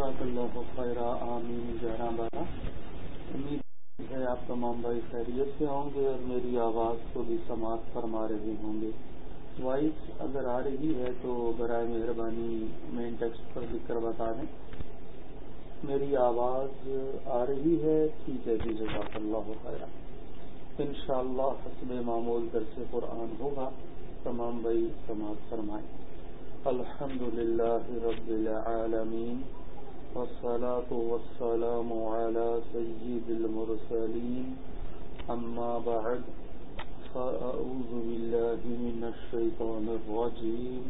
جزاک اللہ خیر آمین جہاں بارہ امید ہے آپ تمام بھائی خیریت سے ہوں گے اور میری آواز کو بھی سماعت فرما رہے ہوں گے۔ وائس اگر آ رہی ہے تو برائے مہربانی مین ٹیکسٹ پر لکھ کر بتا دیں۔ میری آواز آ رہی ہے، ٹھیک ہے جی جزاک اللہ خیر ان شاء اللہ حسب معمول درس قرآن ہوگا۔ تمام بھائی سماعت فرمائیں۔ الحمد للہ رب العالمین۔ والصلاة والسلام على سيد المرسلين. أما بعد، فأعوذ بالله من الشيطان الرجيم.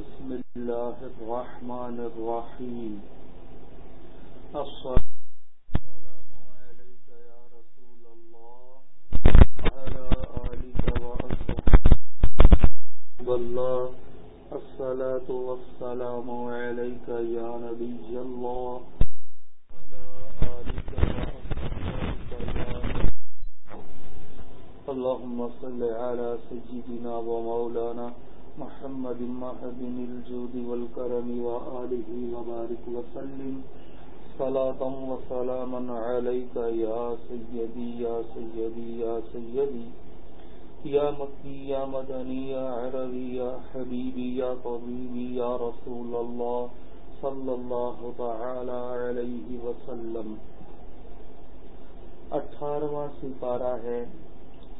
بسم الله الرحمن الرحيم. الصلاة والسلام عليك يا رسول الله الصلاة والسلام عليك يا نبي الله. وعلى آلك وأصحابك يا اللهم صل على سيدنا ومولانا محمد محب الجود والكرم وآله وبارك وسلم. صلاة وسلاما عليك يا سيدي يا سيدي يا سيدي يا سيدي. مكي يا مدني يا عربي يا حبيبي يا طبيبي يا رسول الله صلى الله تعالى عليه وسلم۔ اٹھارواں سپارہ ہے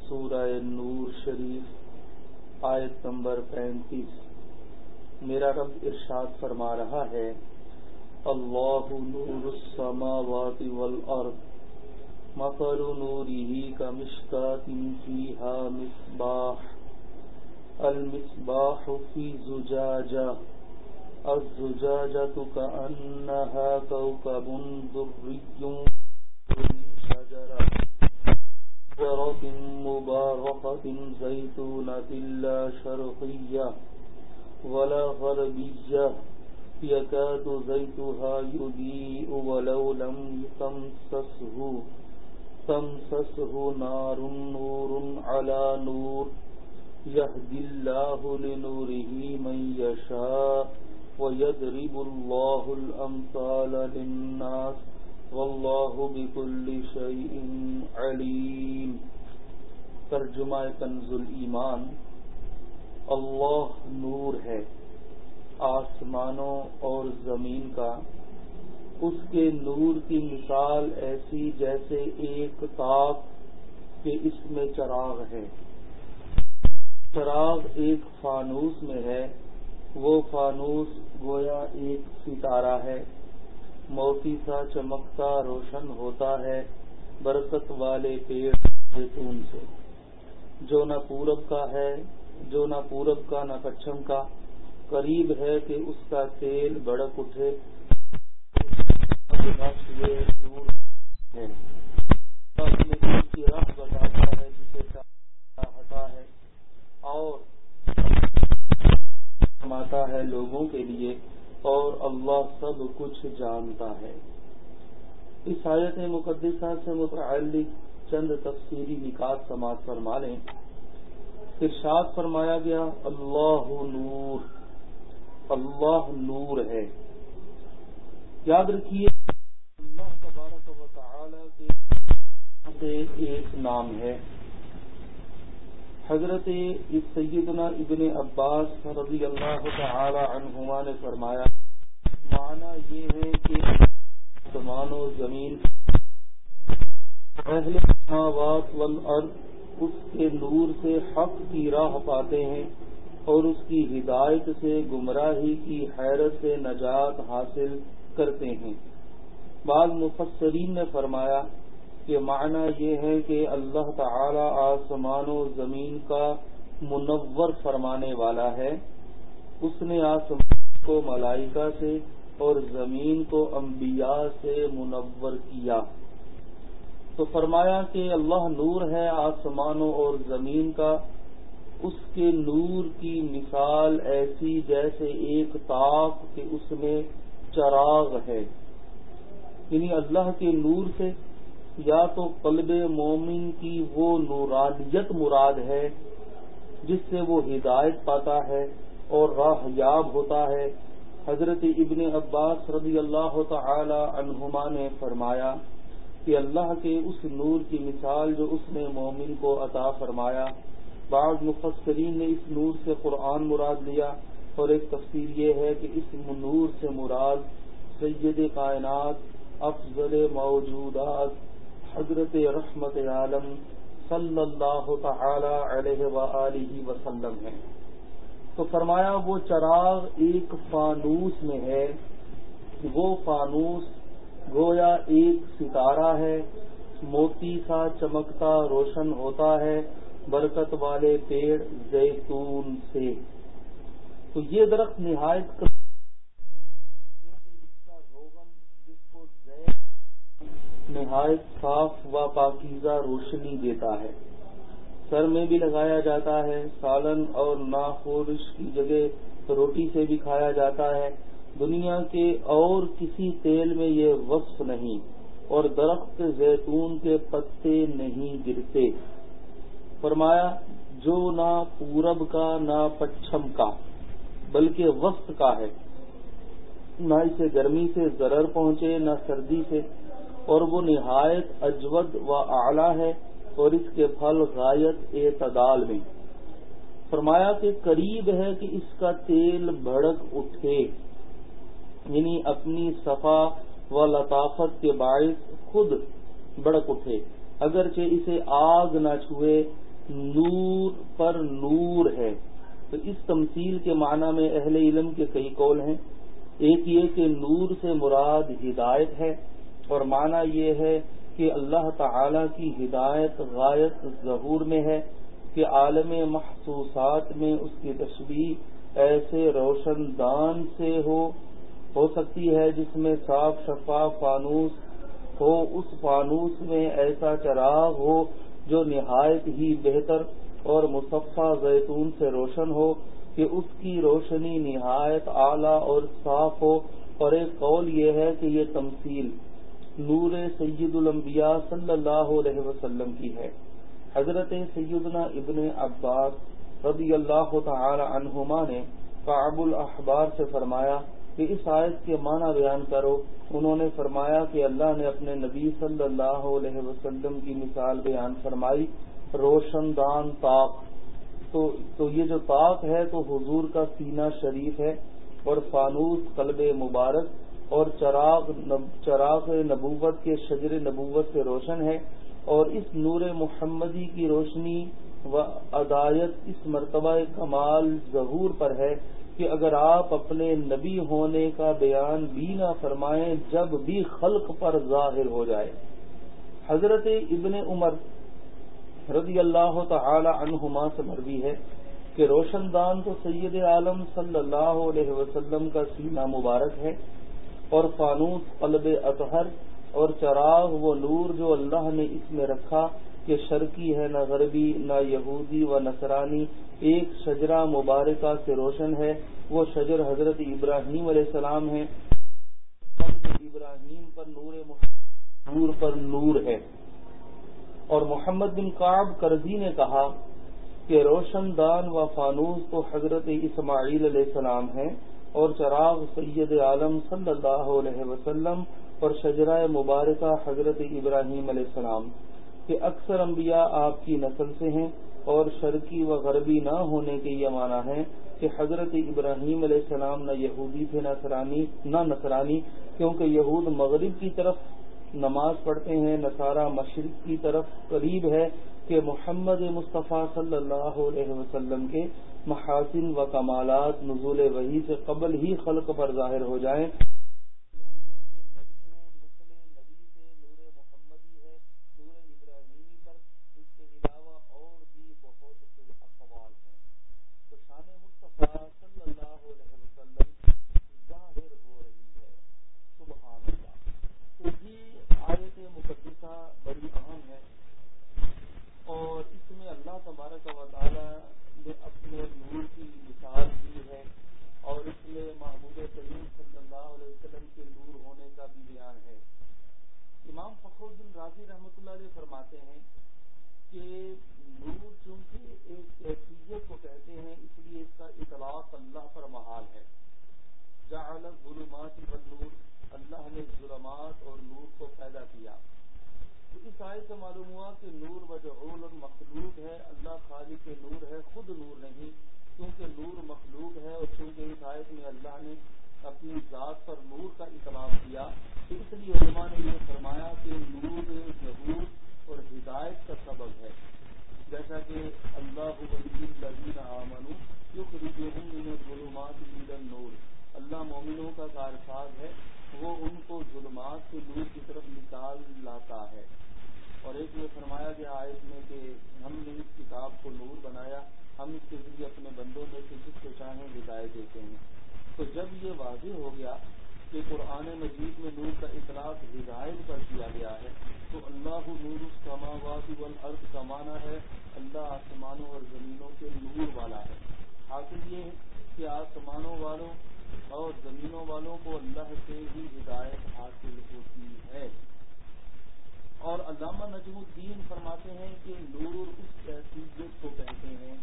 سورہ نور شریف، آیت نمبر پینتیس۔ میرا رب ارشاد فرما رہا ہے، اللہ نور السماوات والارض مثل نوره كمشكاة فيها مصباح. المصباح في زجاجة. الزجاجة كأنها كوكب دري شجرة. شجرة مباركة زيتونة لا شرقية ولا غربية. يكاد زيتها يضيء ولو لم تمسسه تمسسه نار نور على نور. يهدي الله لنوره من يشاء ويضرب الله الأمثال للناس. واللہ بكل شيء علیم ترجمہ کنز ایمان. اللہ نور ہے آسمانوں اور زمین کا. اس کے نور کی مثال ایسی جیسے ایک تاپ کے اس میں چراغ ہے۔ چراغ ایک فانوس میں ہے۔ وہ فانوس گویا ایک ستارہ ہے۔ موتی سا چمکتا روشن ہوتا ہے برکت والے پیڑ زیتون سے۔ جو نہ پورب کا ہے، جو نہ پورب کا نہ پچھم کا۔ قریب ہے کہ اس کا تیل بڑک اٹھے۔ کچھ جانتا ہے۔ اس آیت مقدسہ سے متعلق چند تفصیلی نکات سماعت فرما لیں۔ ارشاد فرمایا گیا، اللہ نور اللہ نور ہے۔ یاد رکھیے کے ایک نام ہے۔ حضرت سیدنا ابن عباس رضی اللہ تعالی عنہما نے فرمایا، معنی یہ ہے کہ آسمان و زمین، اہل سماوات والارض، اس کے نور سے حق کی راہ پاتے ہیں اور اس کی ہدایت سے گمراہی کی حیرت سے نجات حاصل کرتے ہیں۔ بعض مفسرین نے فرمایا کہ معنی یہ ہے کہ اللہ تعالی آسمان و زمین کا منور فرمانے والا ہے۔ اس نے آسمان کو ملائکہ سے اور زمین کو انبیاء سے منور کیا۔ تو فرمایا کہ اللہ نور ہے آسمانوں اور زمین کا۔ اس کے نور کی مثال ایسی جیسے ایک تاپ کہ اس میں چراغ ہے۔ یعنی اللہ کے نور سے یا تو قلب مومن کی وہ نورانیت مراد ہے جس سے وہ ہدایت پاتا ہے اور راہ یاب ہوتا ہے۔ حضرت ابن عباس رضی اللہ تعالی عنہما نے فرمایا کہ اللہ کے اس نور کی مثال جو اس نے مومن کو عطا فرمایا، بعض مفسرین نے اس نور سے قرآن مراد لیا اور ایک تفصیل یہ ہے کہ اس نور سے مراد سید کائنات افضل موجودات۔ حضرت رحمت عالم صلی اللہ تعالی علیہ وآلہ وسلم ہے تو فرمایا وہ چراغ ایک فانوس میں ہے۔ وہ فانوس گویا ایک ستارہ ہے۔ موتی سا چمکتا روشن ہوتا ہے برکت والے پیڑ زیتون سے۔ تو یہ درخت نہایت روغن جس کو نہایت صاف و پاکیزہ روشنی دیتا ہے۔ سر میں بھی لگایا جاتا ہے، سالن اور ناخورش کی جگہ روٹی سے بھی کھایا جاتا ہے۔ دنیا کے اور کسی تیل میں یہ وصف نہیں اور درخت زیتون کے پتے نہیں گرتے۔ فرمایا، جو نہ پورب کا، نہ پچھم کا، بلکہ وسط کا ہے۔ نہ اسے گرمی سے ضرر پہنچے، نہ سردی سے۔ اور وہ نہایت اجود و اعلی ہے اور اس کے پھل غایت اعتدال میں۔ فرمایا کہ قریب ہے کہ اس کا تیل بھڑک اٹھے یعنی اپنی صفا و لطافت کے باعث خود بڑک اٹھے۔ اگرچہ اسے آگ نہ چھوئے، نور پر نور ہے۔ تو اس تمثیل کے معنی میں اہل علم کے کئی قول ہیں۔ ایک یہ کہ نور سے مراد ہدایت ہے۔ اور معنی یہ ہے کہ اللہ تعالی کی ہدایت غایت ظہور میں ہے کہ عالم محسوسات میں اس کی تشبیح ایسے روشن دان سے ہو ہو سکتی ہے جس میں صاف شفاف فانوس ہو، اس فانوس میں ایسا چراغ ہو جو نہایت ہی بہتر اور مصفہ زیتون سے روشن ہو کہ اس کی روشنی نہایت اعلی اور صاف ہو۔ اور ایک قول یہ ہے کہ یہ تمثیل نور سید الانبیاء صلی اللہ علیہ وسلم کی ہے۔ حضرت سیدنا ابن عباس رضی اللہ تعالی عنہما نے قعب الاحبار سے فرمایا کہ اس آیت کے معنی بیان کرو۔ انہوں نے فرمایا کہ اللہ نے اپنے نبی صلی اللہ علیہ وسلم کی مثال بیان فرمائی، روشن دان طاق۔ تو تو یہ جو طاق ہے تو حضور کا سینہ شریف ہے اور فانوس قلب مبارک اور چراغ چراغ نبوت کے شجر نبوت سے روشن ہے اور اس نور محمدی کی روشنی و ادایت اس مرتبہ کمال ظہور پر ہے کہ اگر آپ اپنے نبی ہونے کا بیان بھی نہ فرمائیں جب بھی خلق پر ظاہر ہو جائے۔ حضرت ابن عمر رضی اللہ تعالی عنہما سے مروی ہے کہ روشن دان تو سید عالم صلی اللہ علیہ وسلم کا سینہ مبارک ہے۔ اور فانوس قلب اطہر اور چراغ وہ نور جو اللہ نے اس میں رکھا کہ شرقی ہے نہ غربی، نہ یہودی و نصرانی، ایک شجرہ مبارکہ سے روشن ہے۔ وہ شجر حضرت ابراہیم علیہ السلام ہے ابراہیم پر نور نور پر نور ہے۔ اور محمد بن قاب کرزی نے کہا کہ روشن دان و فانوس تو حضرت اسماعیل علیہ السلام ہیں۔ اور چراغ سید عالم صلی اللہ علیہ وسلم اور شجرہ مبارکہ حضرت ابراہیم علیہ السلام، کہ اکثر انبیاء آپ کی نسل سے ہیں اور شرقی و غربی نہ ہونے کے یہ معنی ہے کہ حضرت ابراہیم علیہ السلام نہ یہودی تھے نصرانی نہ نصرانی، کیونکہ یہود مغرب کی طرف نماز پڑھتے ہیں، نصارہ مشرق کی طرف قریب ہے کہ محمد مصطفیٰ صلی اللہ علیہ وسلم کے محاسن و کمالات نزول وحی سے قبل ہی خلق پر ظاہر ہو جائیں اللہ الذین آمنوا یخرجوہم من الظلمات الى النور۔ اللہ مومنوں کا کارساز ہے، وہ ان کو ظلمات سے نور کی طرف نکال لاتا ہے۔ اور ایک یہ فرمایا گیا آیت میں کہ ہم نے اس کتاب کو نور بنایا، ہم اس کے ذریعے اپنے بندوں میں سے جس کو چاہیں ہدایت دیتے ہیں۔ تو جب یہ واضح ہو گیا کہ قرآن مجید میں نور کا اطلاق ہدایت پر کیا گیا ہے، تو اللہ نور السماوات والارض کا معنی ہے اللہ آسمانوں اور زمینوں کے نور والا ہے۔ حاصل یہ ہے کہ آسمانوں والوں اور زمینوں والوں کو اللہ سے ہی ہدایت حاصل ہوتی ہے۔ اور علامہ نجم الدین فرماتے ہیں کہ نور اس کیفیت کو کہتے ہیں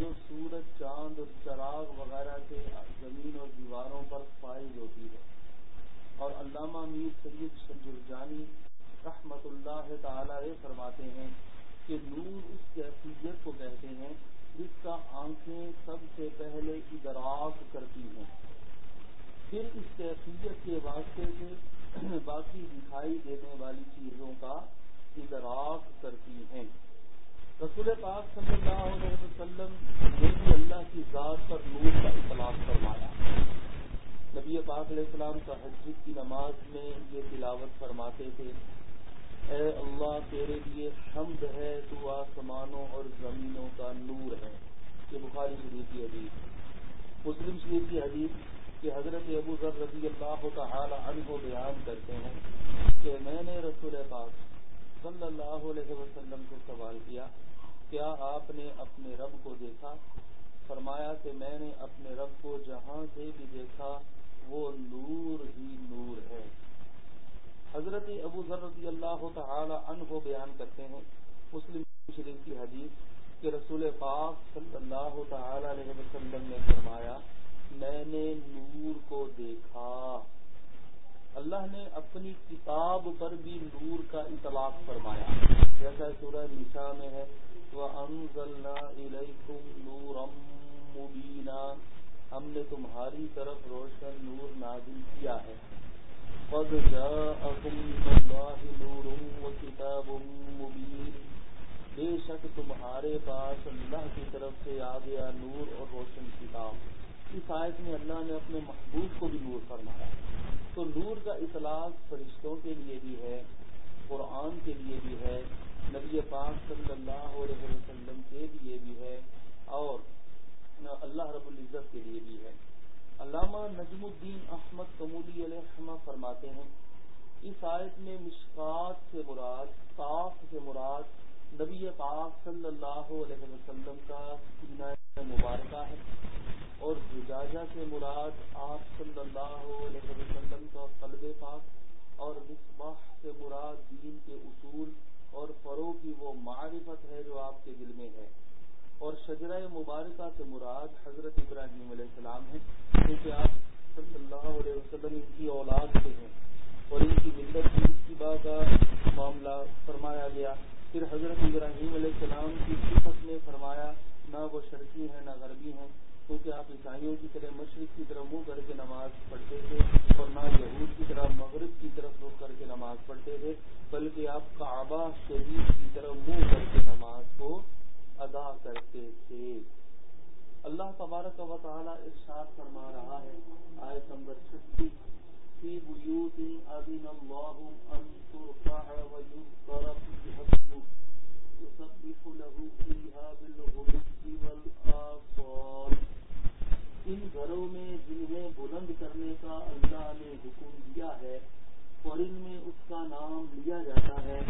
جو سورج، چاند اور چراغ وغیرہ سے زمین اور دیواروں پر فائز ہوتی ہے۔ اور علامہ میر سید شمجرجانی رحمت اللہ تعالی فرماتے ہیں کہ نور اس کیفیت کو کہتے ہیں جس کا آنکھیں سب سے پہلے ادراک کرتی ہیں۔ پھر اس کیفیت کے واسطے سے باقی دکھائی دینے والی چیزوں کا ادراک کرتی ہیں۔ رسول پاک صلی اللہ علیہ وسلم نے بھی اللہ کی ذات پر نور کا اطلاق فرمایا۔ نبی پاک علیہ السلام کا حج کی نماز میں یہ تلاوت فرماتے تھے، اے اللہ تیرے لیے حمد ہے، تو آسمانوں اور زمینوں کا نور ہے۔ یہ بخاری شریف کی حدیث مسلم شریف کی حدیث کہ حضرت ابو ذر رضی اللہ تعالی عنہ بیان کرتے ہیں کہ میں نے رسول پاک صلی اللہ علیہ وسلم سے سوال کیا کیا آپ نے اپنے رب کو دیکھا؟ فرمایا کہ میں نے اپنے رب کو جہاں سے بھی دیکھا، وہ نور ہی نور ہے۔ حضرت ابو ذر رضی اللہ تعالی عنہ بیان کرتے ہیں، مسلم شریف کی حدیث کہ رسول پاک صلی اللہ تعالی علیہ وسلم نے فرمایا، میں نے نور کو دیکھا۔ اللہ نے اپنی کتاب پر بھی نور کا اطلاق فرمایا۔ جیسا سورہ نشا میں ہے ہم نے تمہاری طرف روشن نور نازل کیا ہے۔ قد نور وكتاب مبين۔ بے شک تمہارے پاس اللہ کی طرف سے آ گیا نور اور روشن کتاب۔ اس آیت میں اللہ نے اپنے محبوب کو بھی نور فرمایا تو نور کا اطلاق فرشتوں کے لیے بھی ہے، قرآن کے لیے بھی ہے، نبی پاک صلی اللہ علیہ وسلم کے لیے بھی ہے اور اللہ رب العزت کے لیے بھی ہے۔ علامہ نجم الدین احمد کمولی علیہ فرماتے ہیں، اس آیت میں مشکات سے مراد صاف سے مراد نبی پاک صلی اللہ علیہ وسلم کا سینہ مبارکہ ہے اور زجاجہ سے مراد آپ صلی اللہ علیہ وسلم کا قلب پاک اور مصباح سے مراد دین کے اصول اور فرو کی وہ معرفت ہے جو آپ کے دل میں ہے اور شجرہ مبارکہ سے مراد حضرت ابراہیم علیہ السلام ہے کیونکہ آپ صلی اللہ علیہ وسلم ان کی اولاد سے ہیں اور ان کی ملت کی اتباع کا معاملہ فرمایا گیا پھر حضرت ابراہیم علیہ السلام کی صفت میں فرمایا، نہ وہ شرقی ہیں، نہ غربی ہیں، کیونکہ آپ عیسائیوں کی طرح مشرق کی طرف منہ کر کے نماز پڑھتے تھے اور نہ یہود کی طرح مغرب کی طرف رخ کر کے نماز پڑھتے تھے، بلکہ آپ کعبہ شریف کی طرف منہ کر کے نماز کو ادا کرتے تھے۔ اللہ تبارک و تعالیٰ ارشاد فرما رہا ہے آئے نمبر چھتیس۔ في بيوت أذن الله أن ترفع ويذكر فيها اسمه يسبح له فيها بالغدو والآصال. ان گھروں میں جنہیں بلند کرنے کا اللہ نے حکم دیا ہے اور ان میں اس کا نام لیا جاتا ہے۔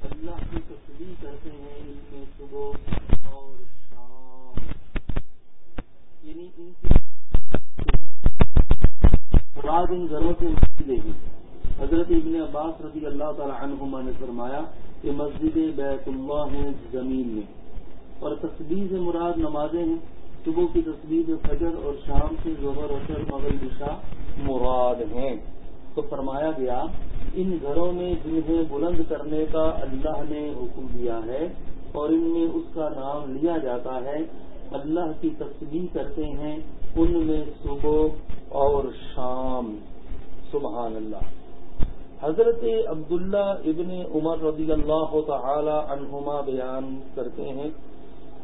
اللہ کی تصویر کرتے ہیں ان میں صبح اور شام۔ یعنی ان کی مراد ان گھروں سے دے گی حضرت ابن عباس رضی اللہ تعالی عنہما نے فرمایا کہ مسجد بیت اللہ ہے زمین میں۔ اور تصویر سے مراد نمازیں ہیں۔ صبح کی تصویر فجر اور شام سے ظہر اثر مغل دشا مراد ہیں۔ تو فرمایا گیا، ان گھروں میں جنہیں بلند کرنے کا اللہ نے حکم دیا ہے اور ان میں اس کا نام لیا جاتا ہے اللہ کی تصویر کرتے ہیں ان میں صبح اور شام۔ سبحان اللہ۔ حضرت عبداللہ ابن عمر رضی اللہ تعالی عنہما بیان کرتے ہیں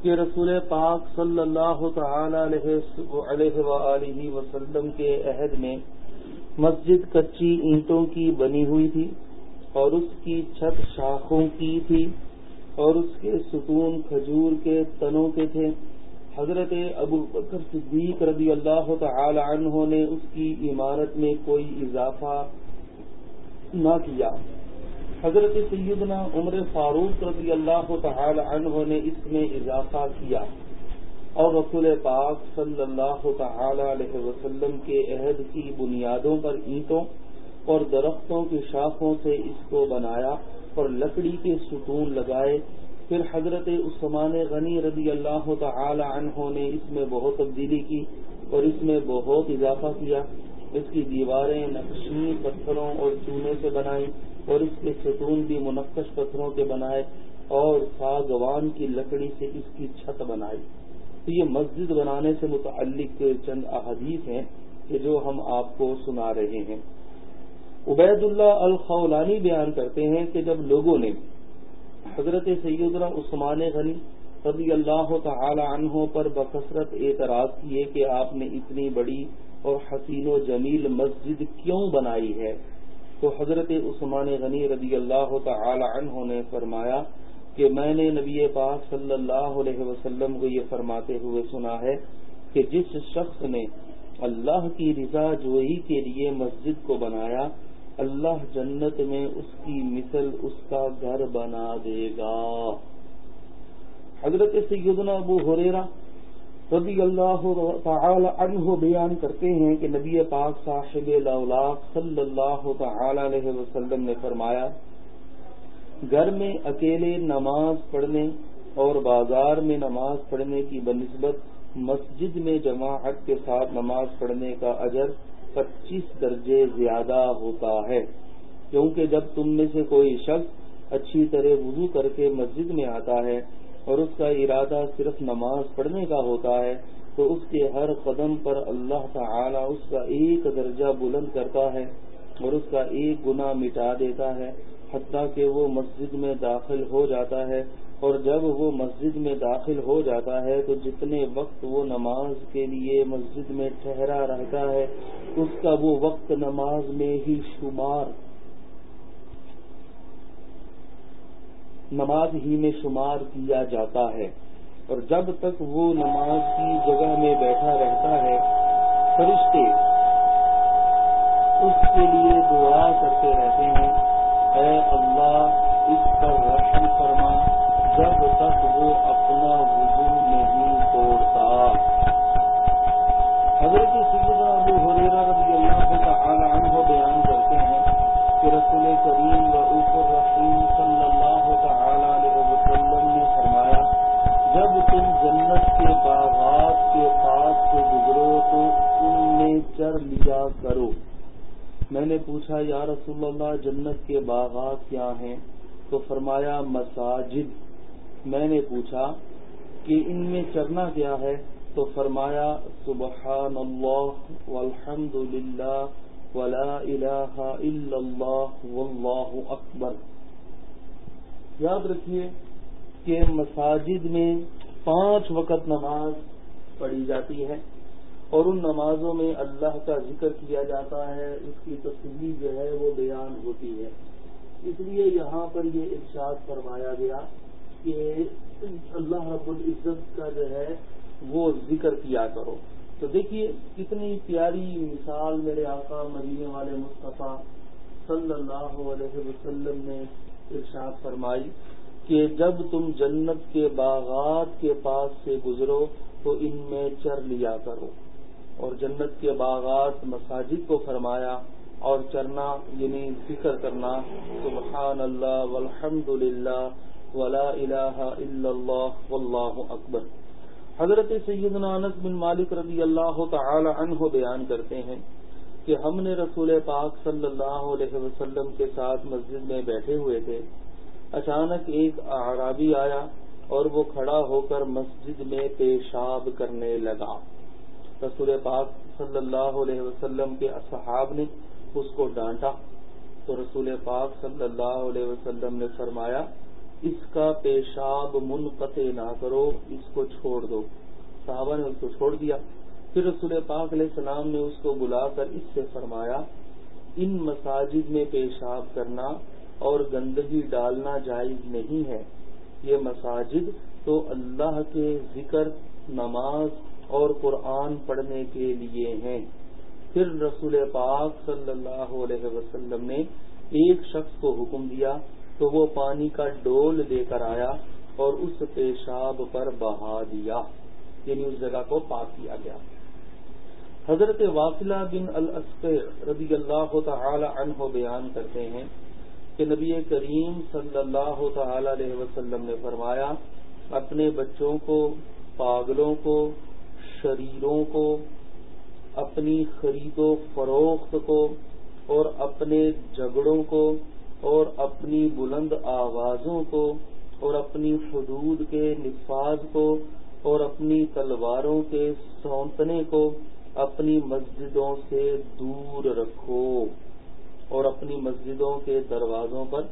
کہ رسول پاک صلی اللہ تعالی علیہ وآلہ وسلم کے عہد میں مسجد کچی اینٹوں کی بنی ہوئی تھی اور اس کی چھت شاخوں کی تھی اور اس کے ستون کھجور کے تنوں کے تھے۔ حضرت ابو بکر صدیق رضی اللہ تعالی عنہ نے اس کی عمارت میں کوئی اضافہ نہ کیا۔ حضرت سیدنا عمر فاروق رضی اللہ تعالی عنہ نے اس میں اضافہ کیا۔ اور رسول پاک صلی اللہ تعالی علیہ وسلم کے عہد کی بنیادوں پر اینٹوں اور درختوں کی شاخوں سے اس کو بنایا اور لکڑی کے ستون لگائے پھر حضرت عثمان غنی رضی اللہ تعالی عنہ نے اس میں بہت تبدیلی کی اور اس میں بہت اضافہ کیا۔ اس کی دیواریں نقشی پتھروں اور چونے سے بنائی اور اس کے ستون بھی منقش پتھروں کے بنائے اور ساگوان کی لکڑی سے اس کی چھت بنائی۔ تو یہ مسجد بنانے سے متعلق چند احادیث ہیں کہ جو ہم آپ کو سنا رہے ہیں۔ عبید اللہ الخولانی بیان کرتے ہیں کہ جب لوگوں نے حضرت سیدنا عثمان غنی رضی اللہ تعالی عنہ پر بکثرت اعتراض کیے کہ آپ نے اتنی بڑی اور حسین و جمیل مسجد کیوں بنائی ہے؟ تو حضرت عثمان غنی رضی اللہ تعالی عنہ نے فرمایا کہ میں نے نبی پاک صلی اللہ علیہ وسلم کو یہ فرماتے ہوئے سنا ہے کہ جس شخص نے اللہ کی رضا جوئی کے لیے مسجد کو بنایا اللہ جنت میں اس کی مثل اس کا گھر بنا دے گا۔ حضرت سیدنا ابو حریرہ رضی اللہ تعالی عنہ بیان کرتے ہیں کہ نبی پاک صاحب صلی اللہ تعالی علیہ وسلم نے فرمایا، گھر میں اکیلے نماز پڑھنے اور بازار میں نماز پڑھنے کی بنسبت مسجد میں جماعت کے ساتھ نماز پڑھنے کا اجر پچیس درجے زیادہ ہوتا ہے۔ کیونکہ جب تم میں سے کوئی شخص اچھی طرح وضو کر کے مسجد میں آتا ہے اور اس کا ارادہ صرف نماز پڑھنے کا ہوتا ہے، تو اس کے ہر قدم پر اللہ تعالی اس کا ایک درجہ بلند کرتا ہے اور اس کا ایک گنا مٹا دیتا ہے، حتیٰ کہ وہ مسجد میں داخل ہو جاتا ہے اور جب وہ مسجد میں داخل ہو جاتا ہے تو جتنے وقت وہ نماز کے لیے مسجد میں ٹھہرا رہتا ہے، اس کا وہ وقت نماز میں ہی شمار۔ نماز ہی میں شمار کیا جاتا ہے۔ اور جب تک وہ نماز کی جگہ میں بیٹھا رہتا ہے، فرشتے مساجد۔ میں نے پوچھا کہ ان میں چرنا کیا ہے؟ تو فرمایا سبحان اللہ والحمد للہ ولا الہ الا اللہ واللہ اکبر۔ یاد رکھیے کہ مساجد میں پانچ وقت نماز پڑھی جاتی ہے اور ان نمازوں میں اللہ کا ذکر کیا جاتا ہے۔ اس کی تصویر جو ہے وہ بیان ہوتی ہے۔ اس لیے یہاں پر یہ ارشاد فرمایا گیا کہ اللہ رب العزت کا جو ہے وہ ذکر کیا کرو۔ تو دیکھیے کتنی پیاری مثال میرے آقا مدینے والے مصطفیٰ صلی اللہ علیہ وسلم نے ارشاد فرمائی کہ جب تم جنت کے باغات کے پاس سے گزرو تو ان میں چر لیا کرو۔ اور جنت کے باغات مساجد کو فرمایا اور چرنا یعنی فکر کرنا، سبحان اللہ والحمد للہ ولا الہ الا اللہ واللہ اکبر۔ حضرت سیدنا انس بن مالک رضی اللہ تعالی عنہ بیان کرتے ہیں کہ ہم نے رسول پاک صلی اللہ علیہ وسلم کے ساتھ مسجد میں بیٹھے ہوئے تھے۔ اچانک ایک اعرابی آیا اور وہ کھڑا ہو کر مسجد میں پیشاب کرنے لگا۔ رسول پاک صلی اللہ علیہ وسلم کے اصحاب نے اس کو ڈانٹا تو رسول پاک صلی اللہ علیہ وسلم نے فرمایا، اس کا پیشاب منقطع نہ کرو، اس کو چھوڑ دو۔ صحابہ نے اس کو چھوڑ دیا۔ پھر رسول پاک علیہ السلام نے اس کو بلا کر اس سے فرمایا، ان مساجد میں پیشاب کرنا اور گندگی ڈالنا جائز نہیں ہے۔ یہ مساجد تو اللہ کے ذکر، نماز اور قرآن پڑھنے کے لیے ہیں۔ پھر رسول پاک صلی اللہ علیہ وسلم نے ایک شخص کو حکم دیا تو وہ پانی کا ڈول لے کر آیا اور اس پیشاب پر بہا دیا یعنی اس جگہ کو پاک کیا گیا۔ حضرت واصلہ بن رضی اللہ تعالی عنہ بیان کرتے ہیں کہ نبی کریم صلی اللہ تعالی علیہ وسلم نے فرمایا، اپنے بچوں کو، پاگلوں کو، شریروں کو اپنی خرید و فروخت کو اور اپنے جھگڑوں کو اور اپنی بلند آوازوں کو اور اپنی حدود کے نفاذ کو اور اپنی تلواروں کے سونتنے کو اپنی مسجدوں سے دور رکھو اور اپنی مسجدوں کے دروازوں پر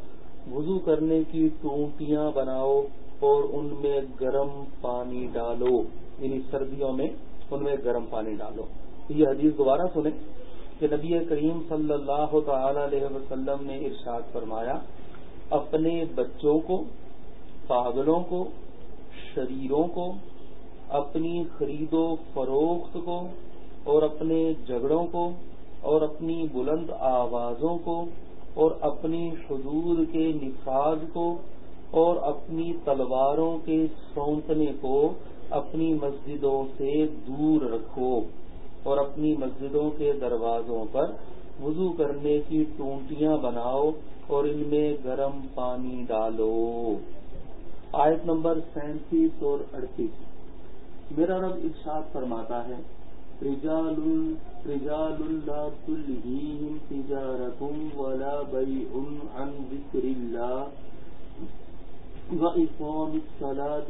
وضو کرنے کی ٹونٹیاں بناؤ اور ان میں گرم پانی ڈالو یعنی سردیوں میں ان میں گرم پانی ڈالو۔ یہ حدیث دوبارہ سنیں کہ نبی کریم صلی اللہ تعالی علیہ وسلم نے ارشاد فرمایا، اپنے بچوں کو، پاگلوں کو، شریروں کو، اپنی خرید و فروخت کو اور اپنے جھگڑوں کو اور اپنی بلند آوازوں کو اور اپنی حدود کے نفاذ کو اور اپنی تلواروں کے سونتنے کو اپنی مسجدوں سے دور رکھو۔ اور اپنی مسجدوں کے دروازوں پر وضو کرنے کی ٹونٹیاں بناؤ اور ان میں گرم پانی ڈالو۔ آیت نمبر سینتیس اور اڑتیس۔ میرا رب ارشاد فرماتا ہے رجال رجال لا تلهيهم تجارة ولا بيع عن ذكر الله وإقام الصلاة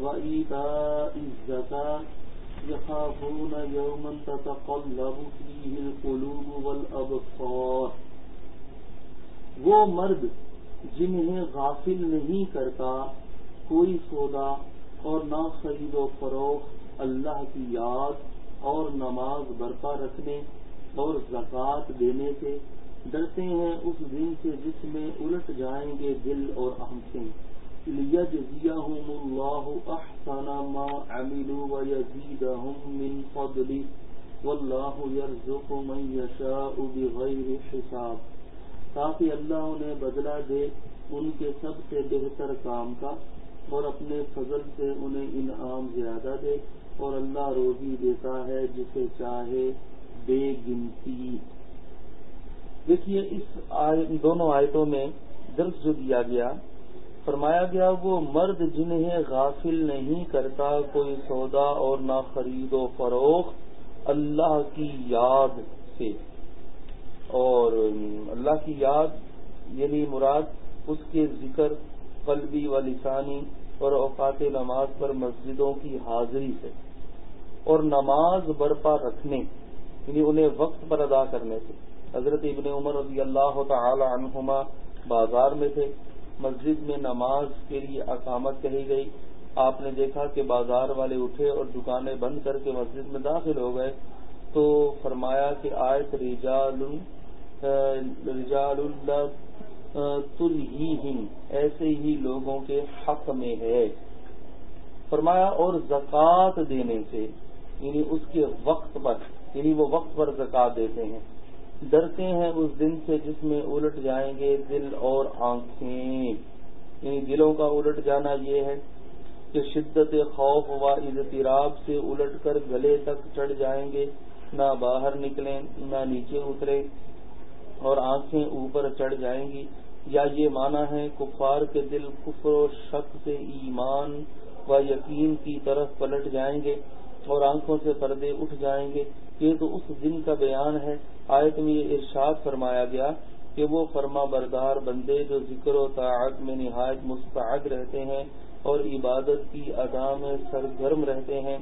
وإيتاء الزكاة يخافون يوما تتقلب فيه القلوب والأبصار. وہ مرد جنہیں غافل نہیں کرتا، کوئی سودا اور نہ خرید و فروخت، اللہ کی یاد اور نماز برپا رکھنے اور زکوٰۃ دینے سے ڈرتے ہیں، اس دن سے جس میں الٹ جائیں گے دل اور آنکھیں۔ لِيَجْزِيَهُمُ اللَّهُ أَحْسَنَ مَا عَمِلُوا وَيَزِيدَهُم مِّن فَضْلِهِ. وَاللَّهُ يَرْزُقُ مَن يَشَاءُ بِغَيْرِ حِسَابٍ. تاکہ اللہ انہیں بدلہ دے ان کے سب سے بہتر کام کا اور اپنے فضل سے انہیں انعام زیادہ دے اور اللہ روزی دیتا ہے جسے چاہے بے گنتی۔ دیکھیے اس دونوں آیتوں میں درس جو دیا گیا فرمایا گیا، وہ مرد جنہیں غافل نہیں کرتا، کوئی سودا اور نہ خرید و فروخت اللہ کی یاد سے۔ اور اللہ کی یاد یعنی مراد اس کے ذکر قلبی و لسانی اور اوقات نماز پر مسجدوں کی حاضری سے۔ اور نماز برپا رکھنے یعنی انہیں وقت پر ادا کرنے سے۔ حضرت ابن عمر رضی اللہ تعالی عنہما بازار میں تھے۔ مسجد میں نماز کے لیے اقامت کہی گئی۔ آپ نے دیکھا کہ بازار والے اٹھے اور دکانیں بند کر کے مسجد میں داخل ہو گئے۔ تو فرمایا کہ آیت رجال رجال اللہ تل ہی ایسے ہی لوگوں کے حق میں ہے۔ فرمایا اور زکوٰۃ دینے سے یعنی اس کے وقت پر یعنی وہ وقت پر زکات دیتے ہیں۔ ڈرتے ہیں اس دن سے جس میں الٹ جائیں گے دل اور آنکھیں۔ یعنی دلوں کا الٹ جانا یہ ہے کہ شدت خوف و اضطراب سے الٹ کر گلے تک چڑھ جائیں گے، نہ باہر نکلیں، نہ نیچے اترے اور آنکھیں اوپر چڑھ جائیں گی۔ یا یہ مانا ہے کفار کے دل کفر و شک سے ایمان و یقین کی طرف پلٹ جائیں گے اور آنکھوں سے پردے اٹھ جائیں گے۔ یہ تو اس دن کا بیان ہے۔ آیت میں یہ ارشاد فرمایا گیا کہ وہ فرما بردار بندے جو ذکر و طاعت میں نہایت مستعد رہتے ہیں اور عبادت کی ادا میں سرگرم رہتے ہیں،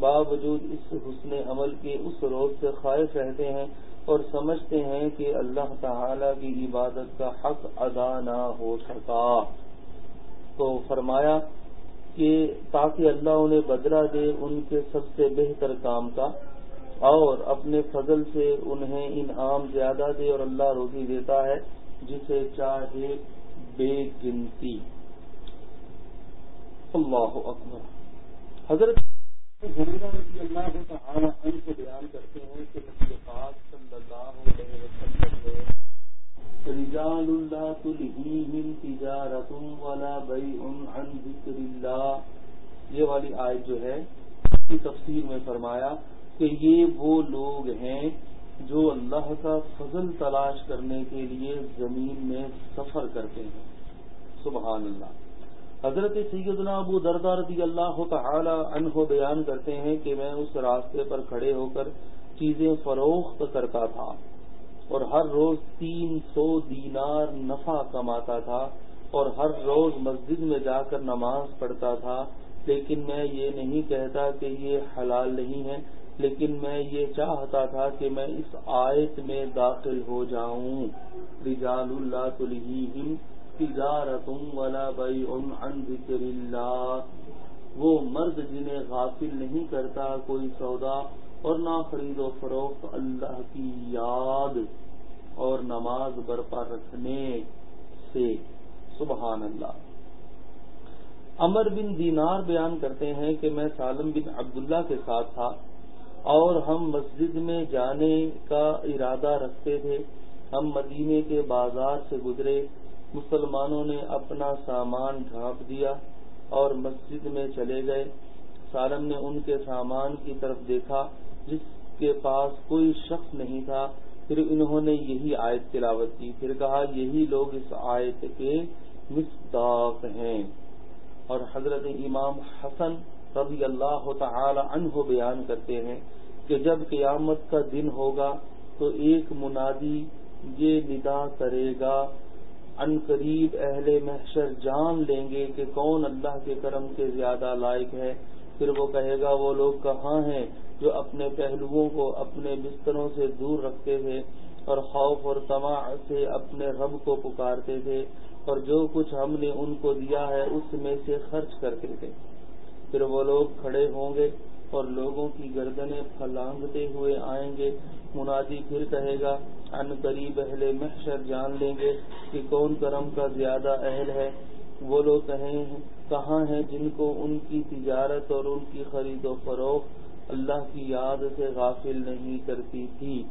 باوجود اس حسن عمل کے اس روز سے خواہش رہتے ہیں اور سمجھتے ہیں کہ اللہ تعالی کی عبادت کا حق ادا نہ ہو سکا۔ تو فرمایا کہ تاکہ اللہ انہیں بدلہ دے ان کے سب سے بہتر کام کا۔ اور اپنے فضل سے انہیں انعام زیادہ دے اور اللہ روزی دیتا ہے، جسے چاہے بے گنتی۔ اللہ اکبر۔ حضرت رضی اللہ تعالی عنہ کو بیان کرتے ہیں کہ نبی پاک صلی اللہ علیہ وسلم نے رجال اللہ تلہیہم تجارت ولا بیع عن ذکر اللہ۔ یہ والی آیت جو ہے کی تفسیر میں فرمایا کہ یہ وہ لوگ ہیں جو اللہ کا فضل تلاش کرنے کے لیے زمین میں سفر کرتے ہیں۔ سبحان اللہ۔ حضرت سیدنا ابو دردار رضی اللہ تعالی عنہ بیان کرتے ہیں کہ میں اس راستے پر کھڑے ہو کر چیزیں فروخت کرتا تھا اور ہر روز تین سو دینار نفع کماتا تھا اور ہر روز مسجد میں جا کر نماز پڑھتا تھا، لیکن میں یہ نہیں کہتا کہ یہ حلال نہیں ہے۔ لیکن میں یہ چاہتا تھا کہ میں اس آیت میں داخل ہو جاؤں۔ رجال اللہ تلہیہم تجارت ولا بیع عن ذکر اللہ۔ وہ مرد جنہیں غافل نہیں کرتا کوئی سودا اور نہ خرید و فروخت اللہ کی یاد اور نماز برپا رکھنے سے۔ سبحان اللہ۔ امر بن دینار بیان کرتے ہیں کہ میں سالم بن عبداللہ کے ساتھ تھا۔ اور ہم مسجد میں جانے کا ارادہ رکھتے تھے۔ ہم مدینے کے بازار سے گزرے۔ مسلمانوں نے اپنا سامان ڈھانپ دیا اور مسجد میں چلے گئے۔ سالم نے ان کے سامان کی طرف دیکھا جس کے پاس کوئی شخص نہیں تھا۔ پھر انہوں نے یہی آیت تلاوت کی۔ پھر کہا، یہی لوگ اس آیت کے مصداق ہیں۔ اور حضرت امام حسن رضی اللہ تعالی عنہ بیان کرتے ہیں کہ جب قیامت کا دن ہوگا تو ایک منادی یہ ندا کرے گا، ان قریب اہل محشر جان لیں گے کہ کون اللہ کے کرم کے زیادہ لائق ہے۔ پھر وہ کہے گا، وہ لوگ کہاں ہیں جو اپنے پہلوؤں کو اپنے بستروں سے دور رکھتے تھے اور خوف اور تما سے اپنے رب کو پکارتے تھے اور جو کچھ ہم نے ان کو دیا ہے اس میں سے خرچ کرتے تھے۔ پھر وہ لوگ کھڑے ہوں گے اور لوگوں کی گردنیں پھلانگتے ہوئے آئیں گے۔ منادی پھر کہے گا، ان قریب اہل محشر جان لیں گے کہ کون کرم کا زیادہ اہل ہے۔ وہ لوگ کہیں، کہاں ہیں جن کو ان کی تجارت اور ان کی خرید و فروخت اللہ کی یاد سے غافل نہیں کرتی تھی؟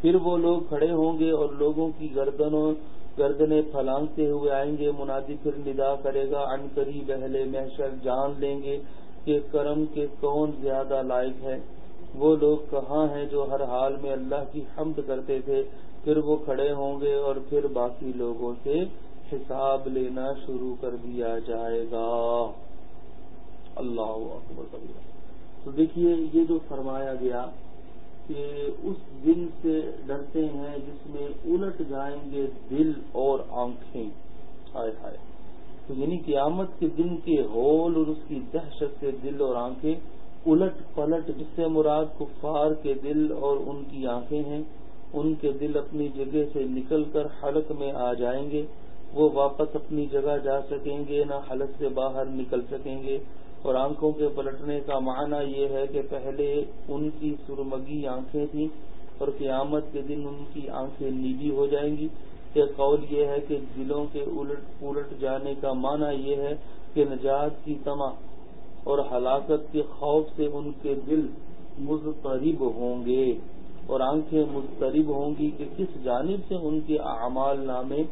پھر وہ لوگ کھڑے ہوں گے اور لوگوں کی گردنوں گردنیں پھلانگتے ہوئے آئیں گے، منادی پھر ندا کرے گا ان قریب اہل محشر جان لیں گے کہ کرم کے کون زیادہ لائق ہے۔ وہ لوگ کہاں ہیں جو ہر حال میں اللہ کی حمد کرتے تھے؟ پھر وہ کھڑے ہوں گے اور پھر باقی لوگوں سے حساب لینا شروع کر دیا جائے گا۔ اللہ اکبر تو دیکھیے، یہ جو فرمایا گیا کہ اس دن سے ڈرتے ہیں جس میں الٹ جائیں گے دل اور آنکھیں۔ ہائے ہائے۔ تو یعنی قیامت کے دن کے ہول اور اس کی دہشت سے دل اور آنکھیں الٹ پلٹ، جس سے مراد کفار کے دل اور ان کی آنکھیں ہیں، ان کے دل اپنی جگہ سے نکل کر حلق میں آ جائیں گے۔ وہ واپس اپنی جگہ جا سکیں گے، نہ حلق سے باہر نکل سکیں گے۔ اور آنکھوں کے پلٹنے کا معنی یہ ہے کہ پہلے ان کی سرمگی آنکھیں تھیں اور قیامت کے دن ان کی آنکھیں نیلی ہو جائیں گی۔ قول یہ ہے کہ دلوں کے الٹ پلٹ جانے کا معنی یہ ہے کہ نجات کی تما اور ہلاکت کے خوف سے ان کے دل مضطرب ہوں گے اور آنکھیں مضطرب ہوں گی کہ کس جانب سے ان کے اعمال نامے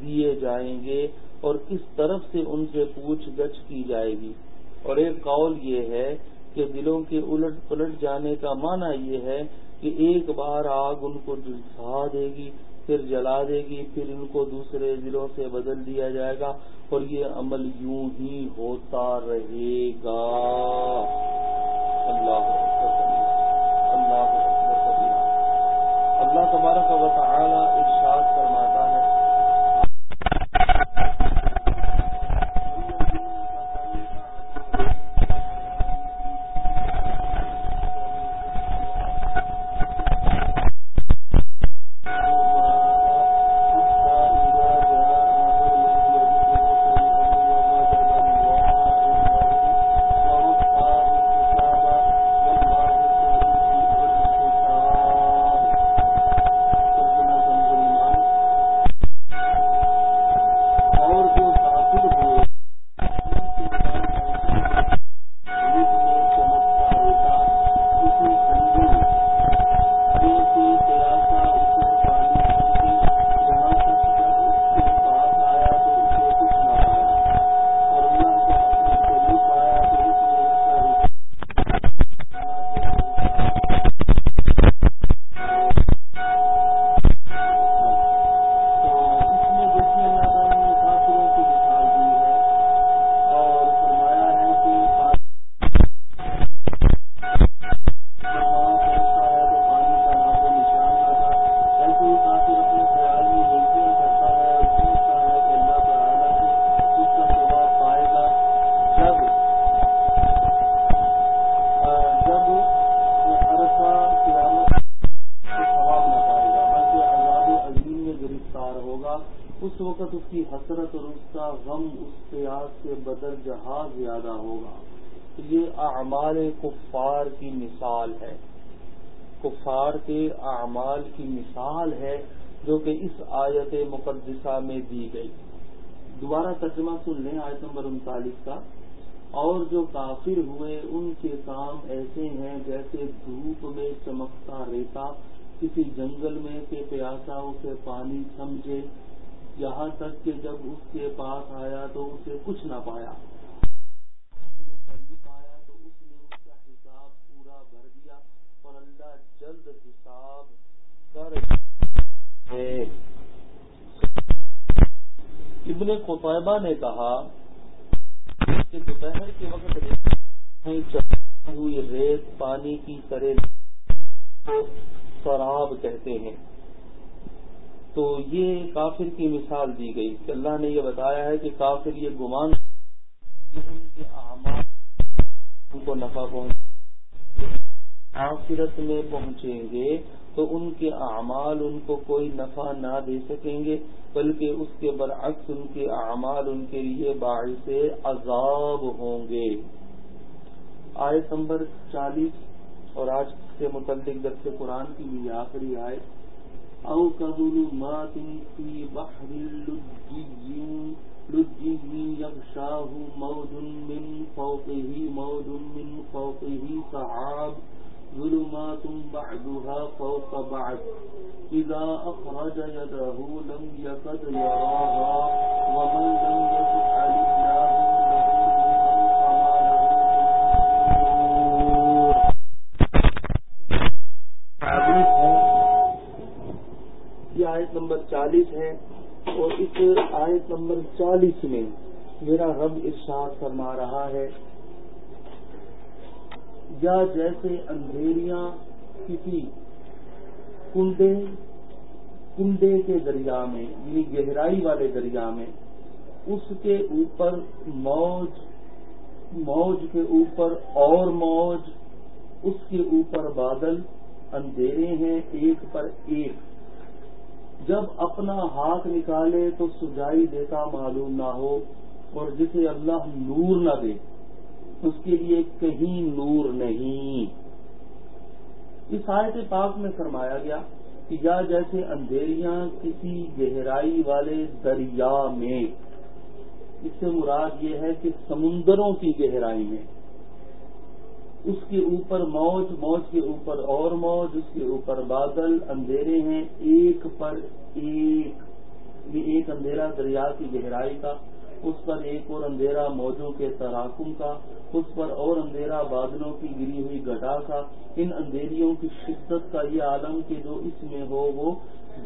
دیے جائیں گے اور کس طرف سے ان سے پوچھ گچھ کی جائے گی۔ اور ایک قول یہ ہے کہ دلوں کے الٹ پلٹ جانے کا معنی یہ ہے کہ ایک بار آگ ان کو جلسا دے گی، پھر جلا دے گی، پھر ان کو دوسرے دلوں سے بدل دیا جائے گا اور یہ عمل یوں ہی ہوتا رہے گا۔ اللہ اللہ ابن قطعبہ نے کہا کہ دوپہر کے وقت ہوئی ریت پانی کی طرح سراب کہتے ہیں۔ تو یہ کافر کی مثال دی گئی کہ اللہ نے یہ بتایا ہے کہ کافر یہ گمان کے اعمال ان کو نفع پہنچ آخرت میں پہنچیں گے تو ان کے اعمال ان کو کوئی نفع نہ دے سکیں گے۔ بلکہ اس کے برعکس ان کے اعمال ان کے لیے باعث عذاب ہوں گے۔ آیت نمبر چالیس اور آج سے متعلق درس قرآن کی بھی آخری آئے او كظلمات في بحر لجي موج من فوقه موج من فوقه سحاب ظلمات بعدها فوق بعد إذا أخرج يده لم يكد يراها ومن لم يفعل یہ آیت نمبر چالیس ہے اور اس آیت نمبر چالیس میں میرا رب ارشاد فرما رہا ہے یا جیسے اندھیریاں کسی کنڈے کنڈے کے دریا میں یعنی گہرائی والے دریا میں، اس کے اوپر موج موج کے اوپر اور موج، اس کے اوپر بادل، اندھیرے ہیں ایک پر ایک۔ جب اپنا ہاتھ نکالے تو سجائی دیتا معلوم نہ ہو اور جسے اللہ نور نہ دے۔ اس کے لیے کہیں نور نہیں۔ اس آیت پاک میں فرمایا گیا کہ یا جیسے اندھیریاں کسی گہرائی والے دریا میں، اس سے مراد یہ ہے کہ سمندروں کی گہرائی میں۔ اس کے اوپر موج موج کے اوپر اور موج، اس کے اوپر بادل، اندھیرے ہیں، ایک پر ایک، یہ ایک اندھیرا دریا کی گہرائی کا اس پر ایک اور اندھیرا موجوں کے تراکم کا اس پر اور اندھیرا بادلوں کی گری ہوئی گٹا کا۔ ان اندھیریوں کی شدت کا یہ عالم کہ جو اس میں ہو، وہ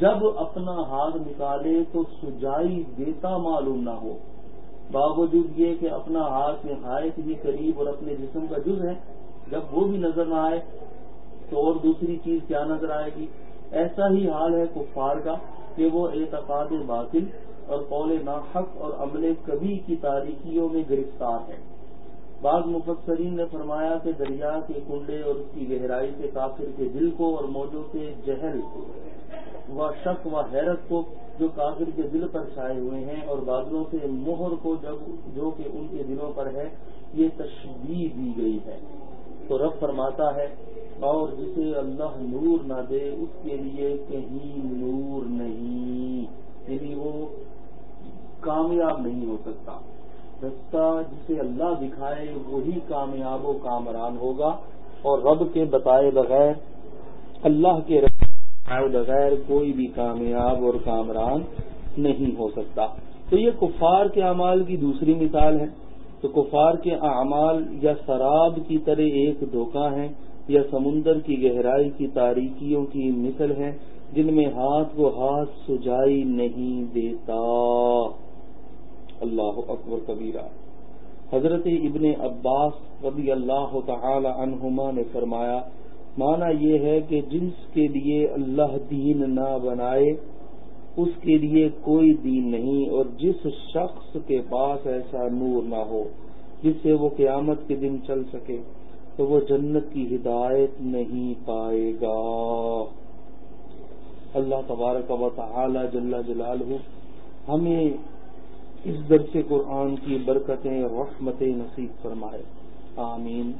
جب اپنا ہاتھ نکالے تو سجائی دیتا معلوم نہ ہو۔ باوجود یہ کہ اپنا ہاتھ نہایت ہی قریب اور اپنے جسم کا جز ہے، جب وہ بھی نظر نہ آئے تو اور دوسری چیز کیا نظر آئے گی؟ ایسا ہی حال ہے کفار کا کہ وہ اعتقاد باطل اور قول ناحق اور عمل کبھی کی تاریکیوں میں گرفتار ہے۔ بعض مفسرین نے فرمایا کہ دریا کے کنڈے اور اس کی گہرائی سے کافر کے دل کو اور موجوں سے جہل و شک و حیرت کو جو کافر کے دل پر چھائے ہوئے ہیں اور بادلوں سے مہر کو جب جو کہ ان کے دلوں پر ہے، یہ تشبیح دی گئی ہے۔ تو رب فرماتا ہے، اور جسے اللہ نور نہ دے، اس کے لیے کہیں نور نہیں۔ یعنی وہ کامیاب نہیں ہو سکتا۔ رستہ جسے اللہ دکھائے، وہی کامیاب و کامران ہوگا۔ اور رب کے بتائے بغیر، اللہ کے بتائے بغیر کوئی بھی کامیاب اور کامران نہیں ہو سکتا۔ تو یہ کفار کے اعمال کی دوسری مثال ہے۔ تو کفار کے اعمال یا شراب کی طرح ایک دھوکہ ہے یا سمندر کی گہرائی کی تاریکیوں کی مثل ہے جن میں ہاتھ کو ہاتھ سجائی نہیں دیتا۔ اللہ اکبر کبیرہ۔ حضرت ابن عباس رضی اللہ تعالی عنہما نے فرمایا مانا یہ ہے کہ جنس کے لیے اللہ دین نہ بنائے، اس کے لیے کوئی دین نہیں، اور جس شخص کے پاس ایسا نور نہ ہو، جس سے وہ قیامت کے دن چل سکے، تو وہ جنت کی ہدایت نہیں پائے گا۔ اللہ تبارک و تعالی جل جلال ہمیں اس درس قرآن کی برکتیں رحمت نصیب فرمائے۔ آمین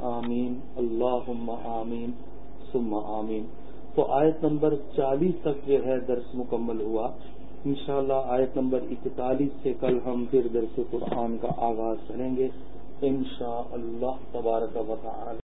آمین اللہ آمین، ثم آمین۔ تو آیت نمبر چالیس تک جو ہے درس مکمل ہوا۔ انشاءاللہ آیت نمبر اکتالیس سے کل ہم پھر درس قرآن کا آغاز کریں گے۔ انشاءاللہ تبارک و تعالی۔